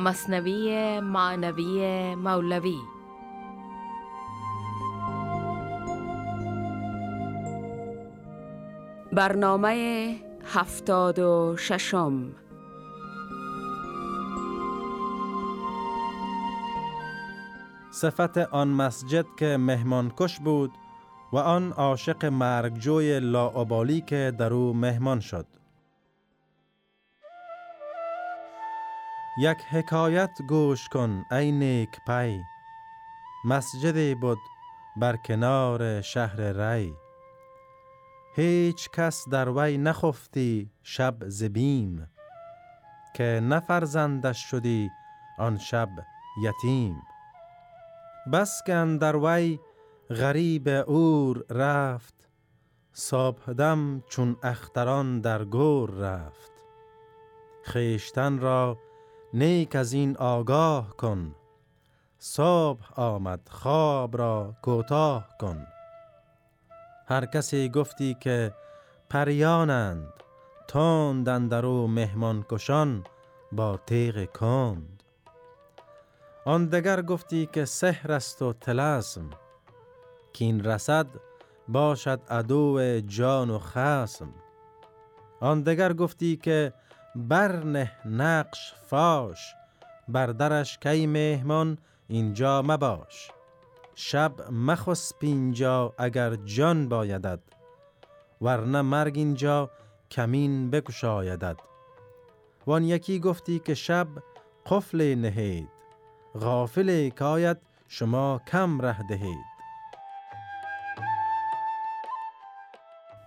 مصنوی معنوی مولوی. برنامه هفتاد و ششم. صفت آن مسجد که مهمان کش بود و آن عاشق مرگجوی لاعبالی که در او مهمان شد. یک حکایت گوش کن ای نیک پی. مسجدی بود بر کنار شهر ری. هیچ کس در وی نخفتی شب زبیم که نفرزندش شدی آن شب یتیم. بس که در وی غریب اور رفت صبح دم چون اختران در گور رفت. خیشتن را نیک از این آگاه کن. صبح آمد خواب را کوتاه کن. هر کسی گفتی که پریانند تندن در او مهمان کشان با تیغ کند. آن دگر گفتی که سحر است و تلسم کین رسد باشد عدو جان و خسم آن دگر گفتی که برنه نقش فاش بر درش کی مهمان اینجا مباش. شب مخس پینجا اگر جان بایدد ورنه مرگ اینجا کمین بکشایدد. وان یکی گفتی که شب قفل نهید غافل کاید شما کم ره دهید.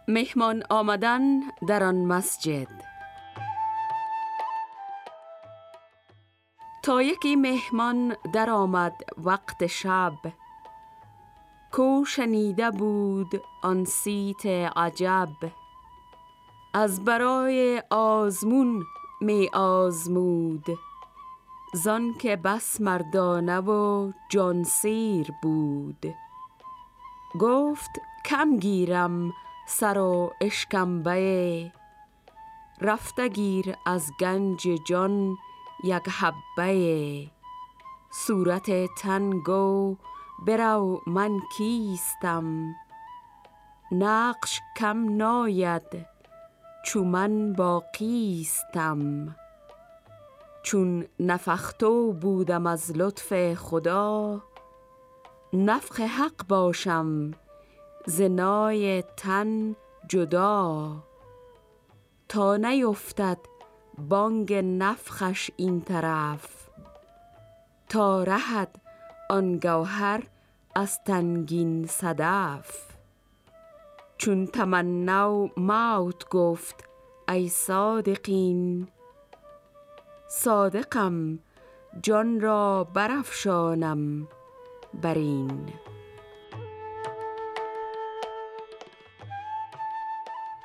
مهمان آمدن در آن مسجد. تا یکی مهمان در آمد وقت شب. کو شنیده بود آن سیت عجب. از برای آزمون می آزمود. زان که بس مردانه و جانسیر بود. گفت کم گیرم سر و اشکمبه رفته گیر از گنج جان یک حبه صورت تنگو برو من کیستم. نقش کم ناید چو من باقیستم. چون نفختو بودم از لطف خدا نفخ حق باشم زنای تن جدا. تا نیفتد بانگ نفخش این طرف. تا رهد آن گوهر از تنگین صدف. چون تمنو موت گفت ای صادقین صادقم جان را برافشانم برین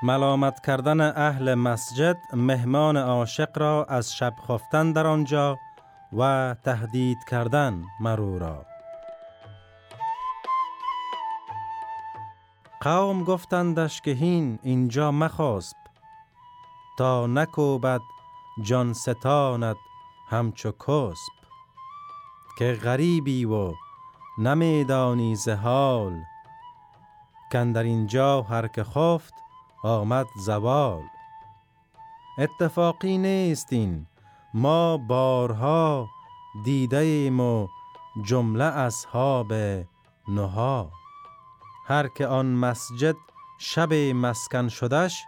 ملامت کردن اهل مسجد مهمان عاشق را از شب خفتن در آنجا و تهدید کردن مرو را. قوم گفتندش که هین اینجا مخاسب تا نکوبد جان ستاند همچو کسب. که غریبی و نمیدانی زهال کن در اینجا هر که خفت آمد زوال. اتفاقی نیست این. ما بارها دیده ایم و جمله اصحاب نها هر که آن مسجد شب مسکن شدش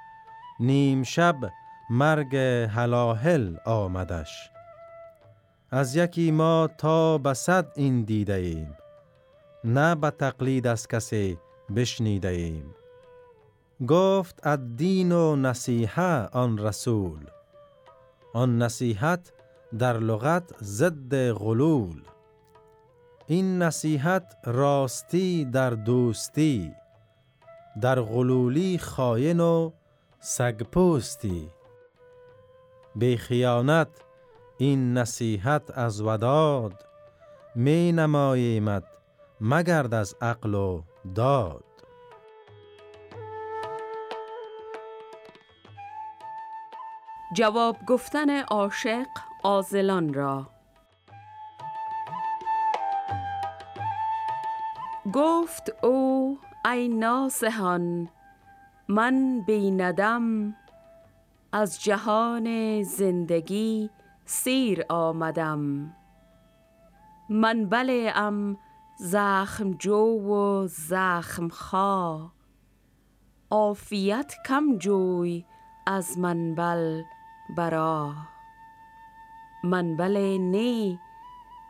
نیم شب مرگ هلاهل آمدش. از یکی ما تا به صد این دیده ایم نه به تقلید از کسی بشنیده ایم گفت الدین و نصیحه آن رسول. آن نصیحت در لغت ضد غلول. این نصیحت راستی در دوستی در غلولی خاین و سگپوستی. بی خیانت این نصیحت از وداد می نماییمد مگرد از عقل و داد. جواب گفتن عاشق آزلان را. گفت او ای ناسهان من بیندم از جهان زندگی سیر آمدم. من بله ام زخم جو و زخم خا عافیت کم جوی از من منبل. برا منبل نی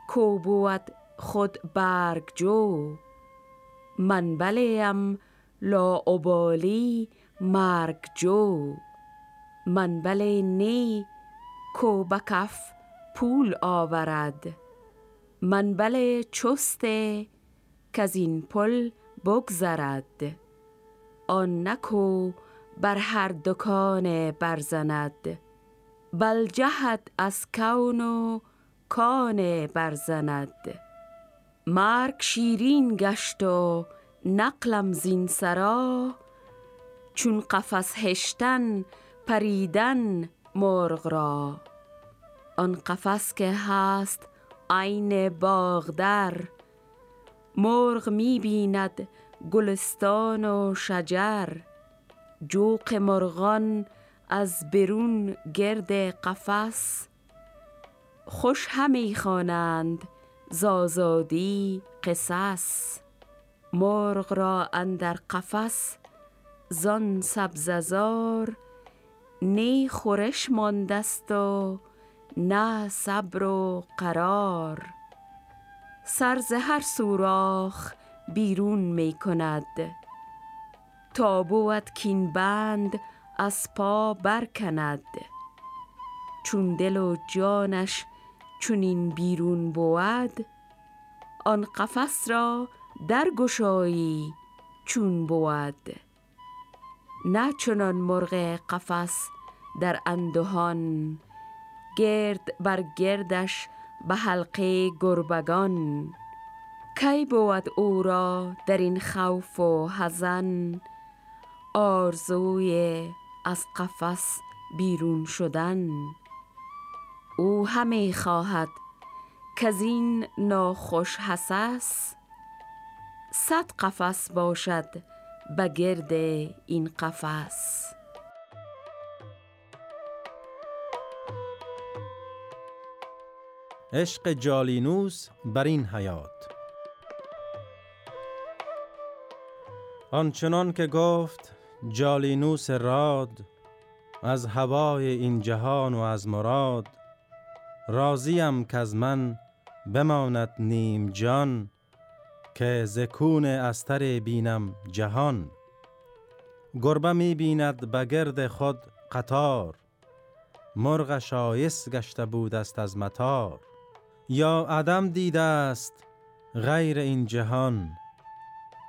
کو بود خود برگ جو. منبل ام لا ابالی مرگ جو. منبل نی کو بکف پول آورد. منبل چسته که این پل بگذرد. آن نکو بر هر دکان برزند. بل جهد از کون و کان برزند. مرگ شیرین گشت و نقلم زین سرا. چون قفس هشتن پریدن مرغ را. آن قفس که هست عین باغدر. مرغ می بیند گلستان و شجر. جوق مرغان از برون گرد قفس خوش همی خوانند زازادی قصص. مرغ را اندر قفس زان سبززار نی خورش ماندست و نه صبر و قرار. سر ز هر سوراخ بیرون می کند تا بود کین بند از پا برکند. چون دل و جانش چونین بیرون بود آن قفس را در گشایی چون بود. نه چنان مرغ قفس در اندهان گرد بر گردش به حلقه گربگان. کی بود او را در این خوف و حزن؟ آرزوی از قفس بیرون شدن. او همی خواهد این ناخوش حسس صد قفس باشد به گرد این قفس. عشق جالینوس بر این حیات. آنچنان که گفت جالینوس راد از هوای این جهان و از مراد. راضیم که از من بماند نیم جان که زکون استر بینم جهان. گربه می بیند به گرد خود قطار مرغ شایست گشته بود است از متار یا عدم دیده است غیر این جهان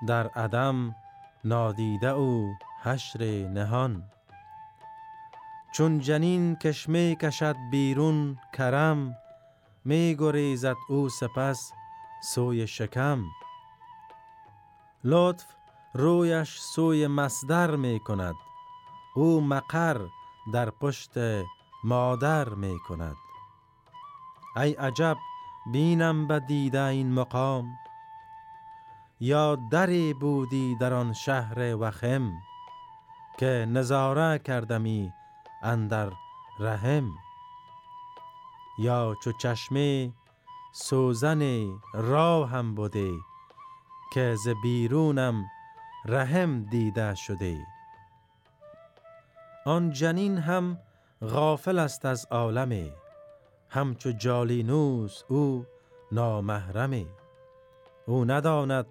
در عدم نادیده او حشر نهان. چون جنین کشمه کشد بیرون کرم می گریزد او سپس سوی شکم. لطف رویش سوی مصدر می کند او مقر در پشت مادر می کند. ای عجب بینم به دیده این مقام. یا دری بودی در آن شهر وخم. که نظاره کردمی اندر رحم. یا چو چشمه سوزن را هم بوده که ز بیرونم رحم دیده شده. آن جنین هم غافل است از عالمه همچو جالینوس او نامحرمه. او نداند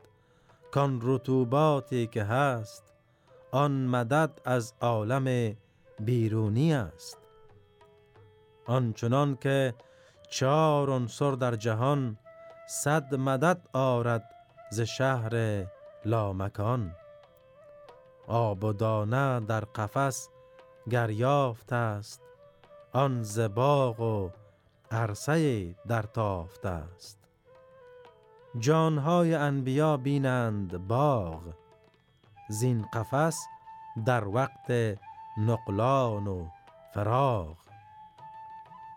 کان رطوباتی که هست آن مدد از عالم بیرونی است. آنچنان که چهار عنصر در جهان صد مدد آرد ز شهر لامکان. آب و دانه در قفس گریافت است آن ز باغ و عرصه در تافت است. جانهای انبیا بینند باغ زین قفس در وقت نقلان و فراغ.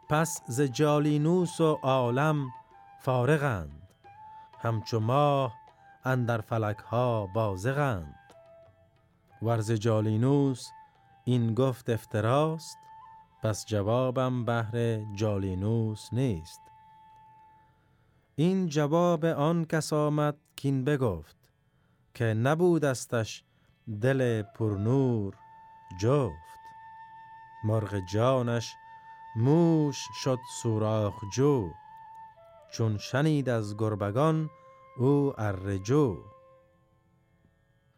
پس ز جالینوس و عالم فارغند همچو ماه اندر فلک ها بازغند ورز جالینوس این گفت افتراست پس جوابم بهر جالینوس نیست. این جواب آن کس آمد کین بگفت که نبودستش دل پرنور جفت. مرغ جانش موش شد سوراخ جو چون شنید از گربگان او ارجو.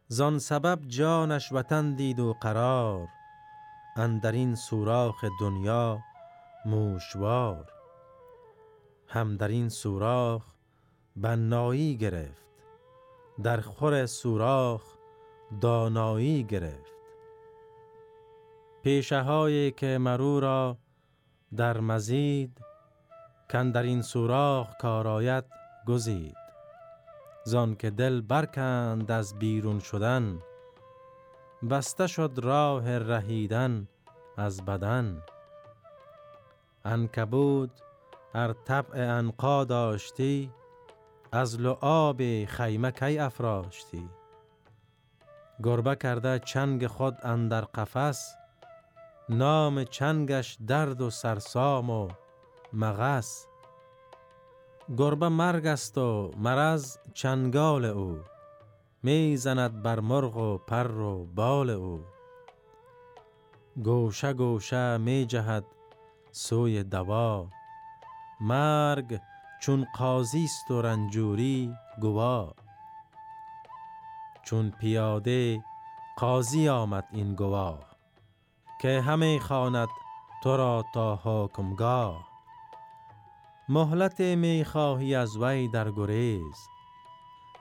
زان سبب جانش وطن دید و قرار اندر این سوراخ دنیا موشوار. هم در این سوراخ بنایی گرفت در خور سوراخ دانایی گرفت. پیشه هایی که مرو را در مزید کن در این سوراخ کارایت گزید. زان که دل برکند از بیرون شدن بسته شد راه رهیدن از بدن. انکبود هر طبع انقا داشتی از لعاب خیمه کی افراشتی. گربه کرده چنگ خود اندر قفس نام چنگش درد و سرسام و مغس. گربه مرگ است و مرض چنگال او می زند بر مرغ و پر و بال او. گوشه گوشه می جهد سوی دوا مرگ چون قاضی است و رنجوری گوا چون پیاده قاضی آمد این گواه که همه خواند تو را تا حکمگاه. مهلت می خواهی از وی در گریز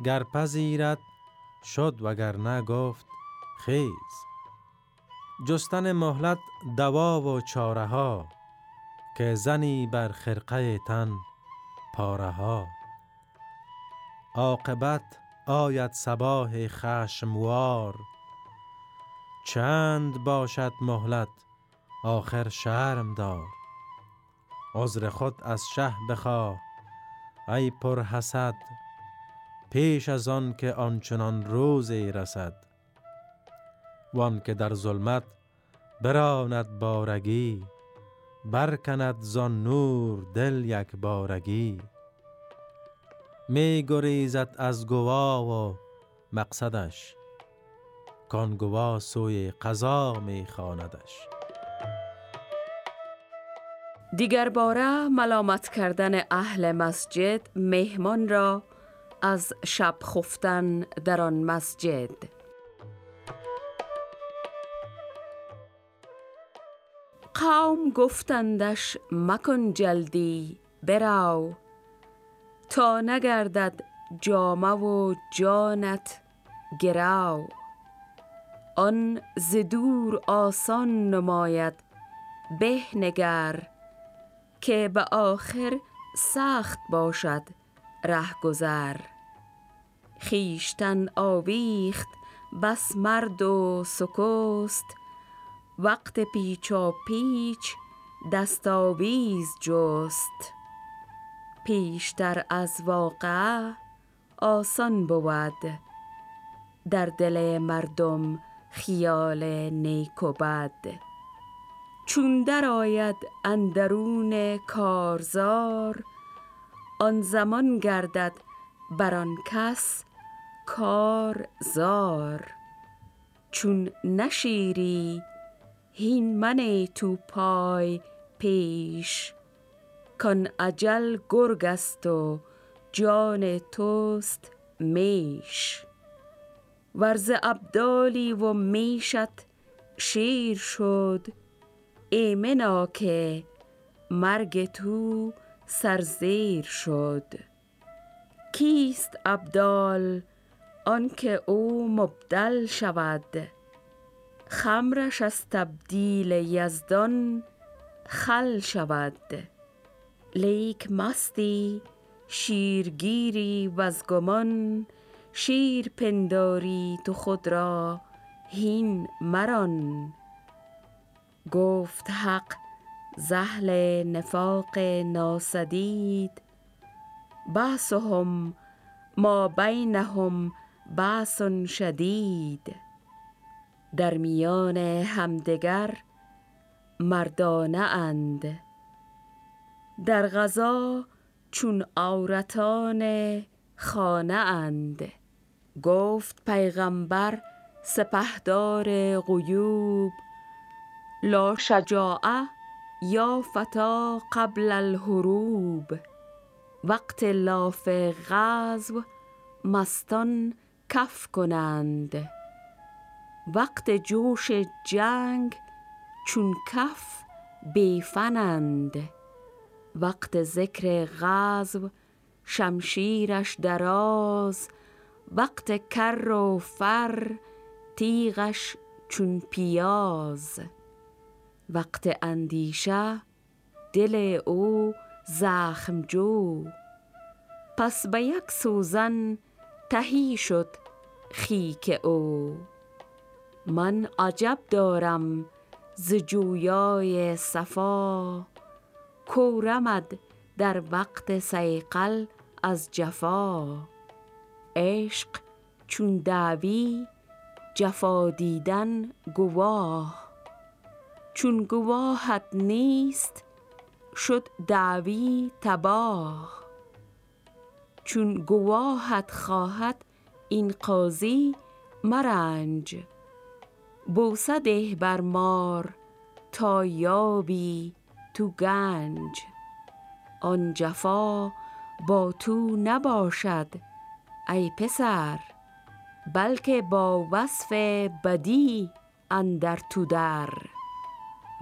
گر پذیرد شد وگر نه گفت خیز. جستن مهلت دوا و چاره ها که زنی بر خرقه تن پاره ها عاقبت آید صباح خشموار. چند باشد مهلت آخر شرم دار. عذر خود از شه بخواه ای پر حسد پیش از آن که آنچنان روزی رسد. وان که در ظلمت براند بارگی. برکند زان نور دل یک بارگی. می گریزد از گوا و مقصدش کان گوا سوی قضا می خواندش. دیگر باره ملامت کردن اهل مسجد مهمان را از شب خفتن در آن مسجد. قوم گفتندش مکن جلدی براو. تا نگردد جامه و جانت گراو. آن زدور آسان نماید به نگر. که به آخر سخت باشد ره گذر خیشتن آویخت بس مرد و سکست. وقت پیچا پیچ دستاویز جست. پیشتر از واقع آسان بود. در دل مردم خیال نیک و بد. چون آید اندرون کارزار آن زمان گردد بر آن کس کار زار چون نشیری هین تو پای پیش کان اجل گرگ است و جان توست میش. ورز ابدالی و میشت شیر شد ایمنا که مرگ تو سرزیر شد. کیست ابدال؟ آنکه او مبدل شود. خمرش از تبدیل یزدان خل شود. لیک مستی شیرگیری و از گمان شیر پنداری تو خود را هین مران. گفت حق زهل نفاق ناسدید بحثهم ما بینهم بحث شدید. در میان همدگر مردانه اند. در غذا چون عورتان خانه اند. گفت پیغمبر سپهدار غیوب لا شجاعه یا فتا قبل الهروب وقت لاف غزو مستان کف کنند. وقت جوش جنگ چون کف بیفنند. وقت ذکر غزو شمشیرش دراز. وقت کر و فر تیغش چون پیاز. وقت اندیشه دل او زخم جو. پس به یک سوزن تهی شد خیک او. من عجب دارم ز جویای صفا. کورمد در وقت سیقل از جفا. عشق چون دعوی جفا دیدن گواه. چون گواهت نیست شد دعوی تباه. چون گواهت خواهد این قاضی مرنج. بوسه ده بر مار تا یابی تو گنج. آن جفا با تو نباشد ای پسر بلکه با وصف بدی اندر تو در.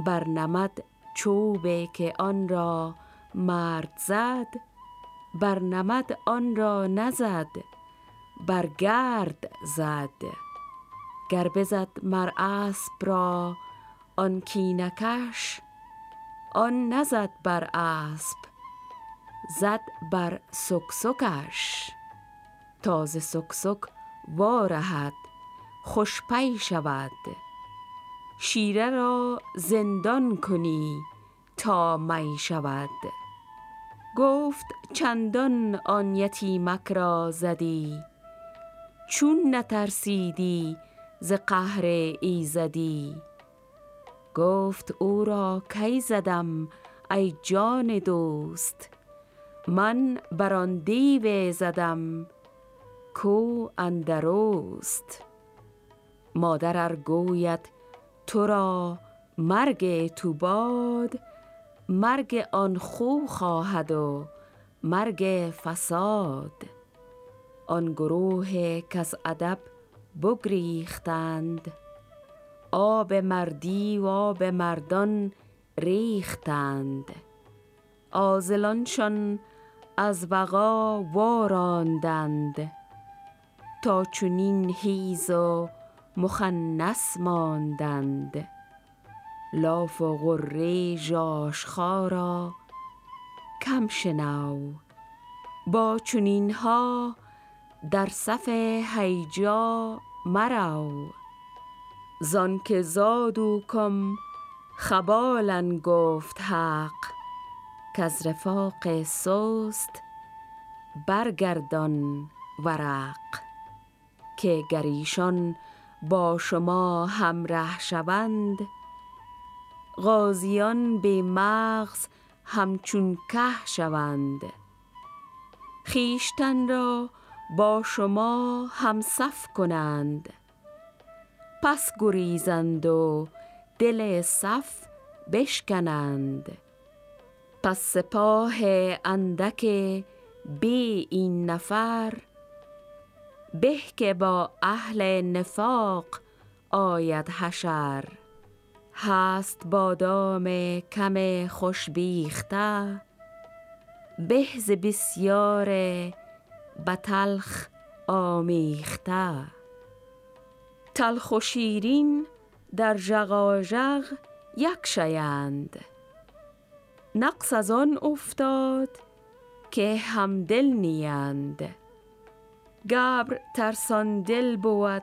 بر نمد چوبه که آن را مرد زد بر نمد آن را نزد بر گرد زد. گر بزد مر اسب را آن کینکش آن نزد بر اسب زد بر سکسکش. تازه سکسک وارهد خوش پی شود. شیره را زندان کنی تا می شود. گفت چندان آن یتیمک را زدی چون نترسیدی ز قهر ایزدی. گفت او را کی زدم ای جان دوست؟ من بر آن دیو زدم کو اندروست مادر ار گوید تو را مرگ تو باد مرگ آن خو خواهد و مرگ فساد. آن گروه کز ادب بگریختند. آب مردی و آب مردان ریختند. عازلانشان از وغا واراندند. تا چنین هیز و مخنث ماندند. لاف و غره ژاژخا کم شنو. با چنینها در صف هیجا مرو. زانک زادوکم خبالا گفت حق. کز رفاق سست برگردان ورق. که گر ایشان با شما همره شوند غازیان به مغز همچون که شوند. خیشتن را با شما همصف کنند. پس گریزند و دل صف بشکنند. پس سپاه اندک بی این نفر به که با اهل نفاق آید حشر. هست بادام کم خوش بیخته به بتلخ آمیخته. تلخ و شیرین در ژغاژغ یک شیند. نقص از آن افتاد که همدل نیند. گبر ترسان دل بود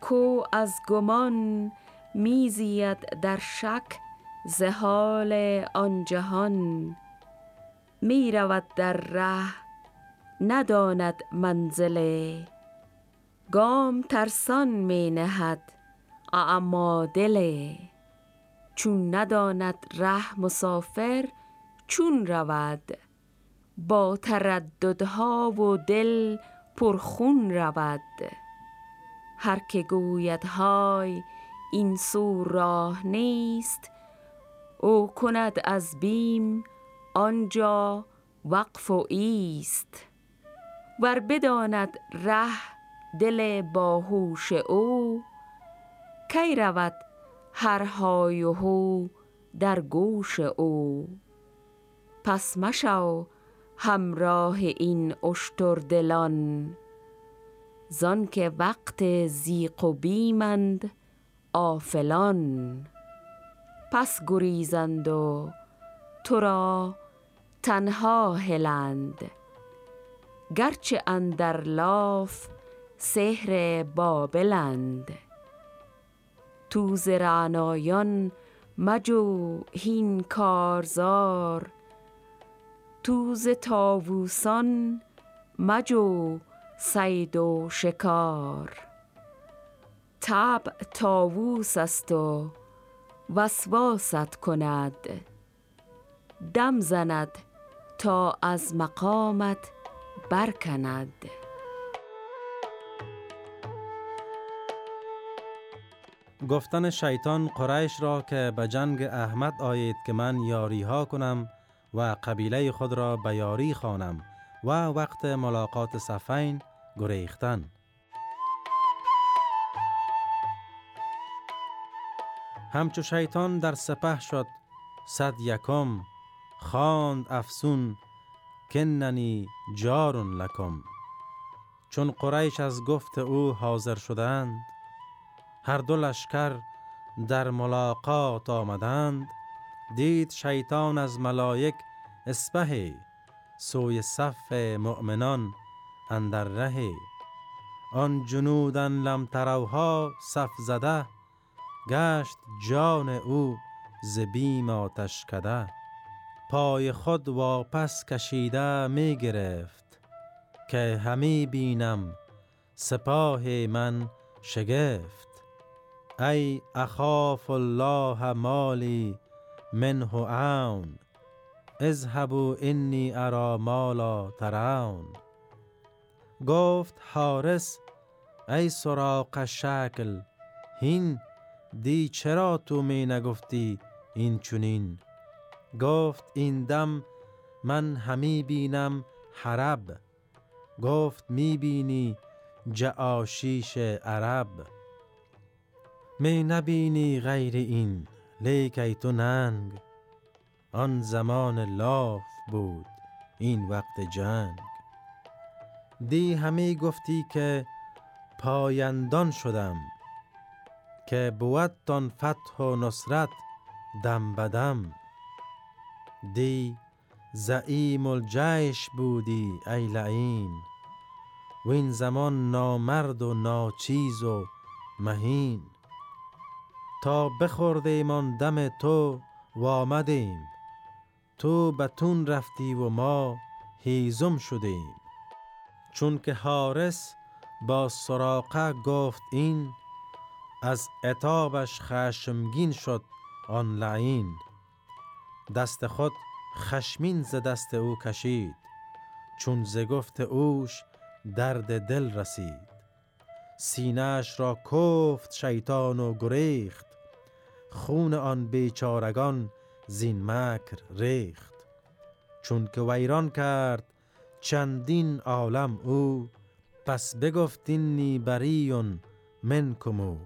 کو از گمان میزید در شک زهال آن جهان. می رود در ره نداند منزله گام ترسان می نهد اما دل. چون نداند ره مسافر چون رود. با ترددها و دل پرخون رود. هر که گوید های این سو راه نیست. او کند از بیم آنجا وقف و ایست. ور بداند ره دل باهوش او کی رود هر های و هو در گوش او. پس مشو همراه این اشتر دلان زان که وقت زیق و بیمند آفلان. پس گریزند و تو را تنها هلند. گرچه اندر لاف سحر بابلند تو ز مجو هین کارزار. تو ز تاووسان مجو سید و شکار. تب تاووس است و وسواست کند. دم زند تا از مقامت برکند گفتن شیطان قریش را که به جنگ احمد آید که من یاری ها کنم و قبیله خود را به یاری خوانم و وقت ملاقات صفین گریختن. همچو شیطان در سپه شد صد یکم خواند افسون کننی جارون لکم. چون قریش از گفت او حاضر شدند هر دو لشکر در ملاقات آمدند. دید شیطان از ملائک اسپهی سوی صف مؤمنان اندر ره آن جنودن لم تروها صف زده گشت جان او ز بیم آتش کده. پای خود واپس کشیده می گرفت که همی بینم سپاه من شگفت. ای اخاف الله مالی منه عون اذهبوا انی ارا مالا ترون. گفت حارس ای سراق شکل هین دی چرا تو می نگفتی این چونین گفت این دم من همی بینم حرب. گفت می بینی جعاشیش عرب. می نبینی غیر این لیکی تو ننگ. آن زمان لاف بود این وقت جنگ. دی همی گفتی که پایندان شدم که بود تان فتح و نصرت دم بدم دی زعیم الجیش بودی ای لعین. و این زمان نامرد و ناچیز و مهین. تا بخوردیم آن دم تو و آمدیم. تو بتون رفتی و ما هیزم شدیم. چون که حارس با سراقه گفت این از اتابش خشمگین شد آن لعین. دست خود خشمین ز دست او کشید چون ز گفت اوش درد دل رسید. سینهش را کفت شیطان و گریخت خون آن بیچارگان زین مکر ریخت. چون که ویران کرد چندین عالم او پس بگفت اینی بریون منکمو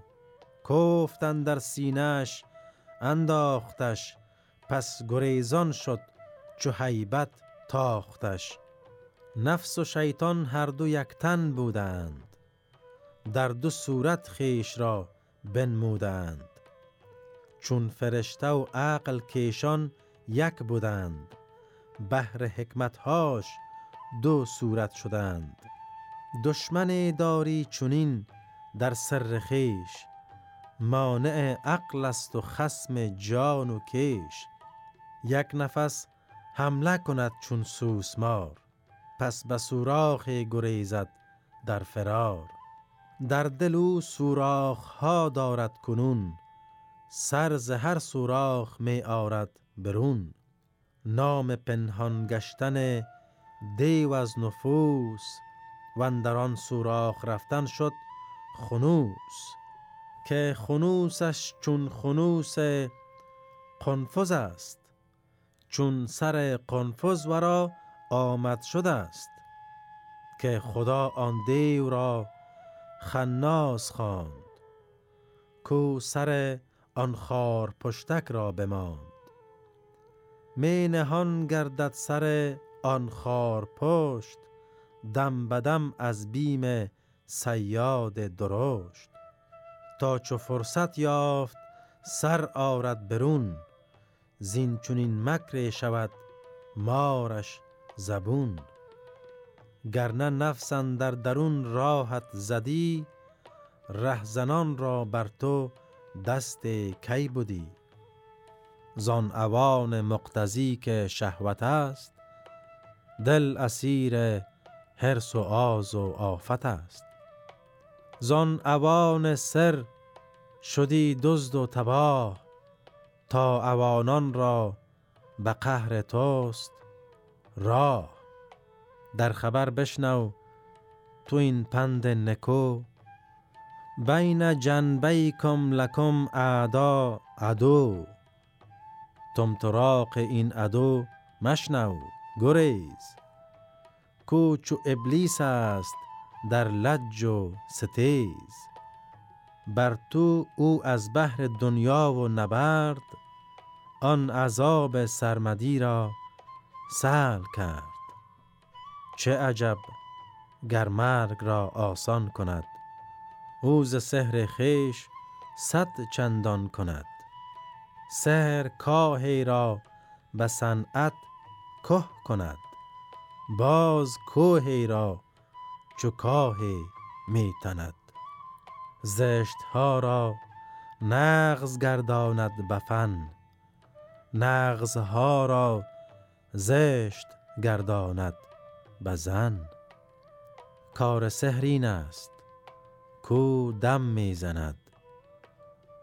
کفتن در سینهش انداختش پس گریزان شد چو حیبت تاختش. نفس و شیطان هر دو یکتن بودند. در دو صورت خیش را بنمودند. چون فرشته و عقل کیشان یک بودند بهر حکمتهاش دو صورت شدند. دشمن داری چونین در سر خیش مانع عقل است و خسم جان و کیش یک نفس حمله کند چون سوسمار پس به سوراخ گریزد در فرار. در دل او سوراخ ها دارد کنون سر ز هر سوراخ می آرد برون. نام پنهان گشتن دیو از نفوس و آن سوراخ رفتن شد خنوس. که خنوسش چون خنوس قنفز است چون سر قنفز ورا آمد شده است که خدا آن دیو را خناس خواند کو سر آن خار پشتک را بماند. می نهان گردد سر آن خار پشت دم بدم از بیم سیاد درشت. تا چو فرصت یافت سر آرد برون زین چونین مکر شود مارش زبون. گرنه نفسن در درون راحت زدی رهزنان را بر تو دست کی بودی زان اوان مقتضی که شهوت است دل اسیر حرس و آز و آفت است. زان اوان سر شدی دزد و تباه تا اوانان را به قهر توست راه. در خبر بشنو تو این پند نکو بین جنبیکم لکم اعدا عدو. تمتراق این عدو مشنو گریز. کو چو ابلیس است در لج و ستیز. بر تو او از بحر دنیا و نبرد آن عذاب سرمدی را سهل کرد. چه عجب گر مرگ را آسان کند. او ز سحر خیش صد چندان کند. سحر کاهی را به صنعت که کند. باز کوهی را چو کاهی می تند. زشت ها را نغز گرداند به فن نغز ها را زشت گرداند بزن کار سهرین است کو دم می‌زند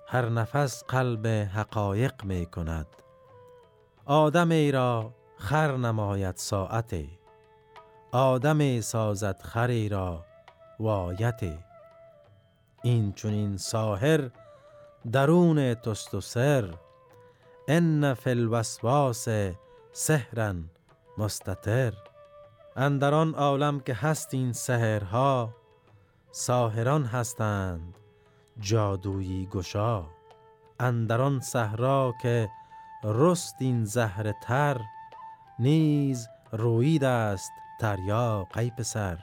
هر نفس قلب حقایق می کند. آدمی را خر نماید ساعتی آدمی سازد خری را وایتی این چونین ساهر درون تست و سر. ان فی الوسواس سهرا مستتر. اندر آن عالم که هست این سحرها ساهران هستند جادویی گشا. اندر آن صحرا که رست این زهر تر نیز روید است تریاق ای پسر.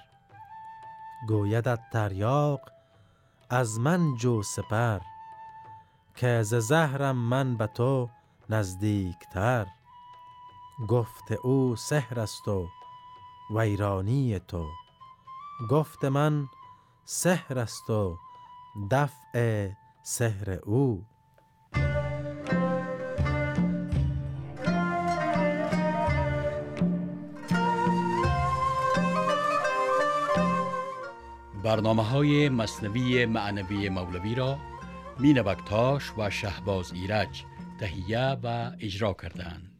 گویدت تریاق از من جو سپر که ز زهرم من به تو نزدیکتر. گفت او سحر است و ویرانی تو. گفت من سحر است و دفع سحر او. برنامه های مصنوی معنوی مولوی را مینوکتاش و شهباز ایرج تهیه و اجرا کردند.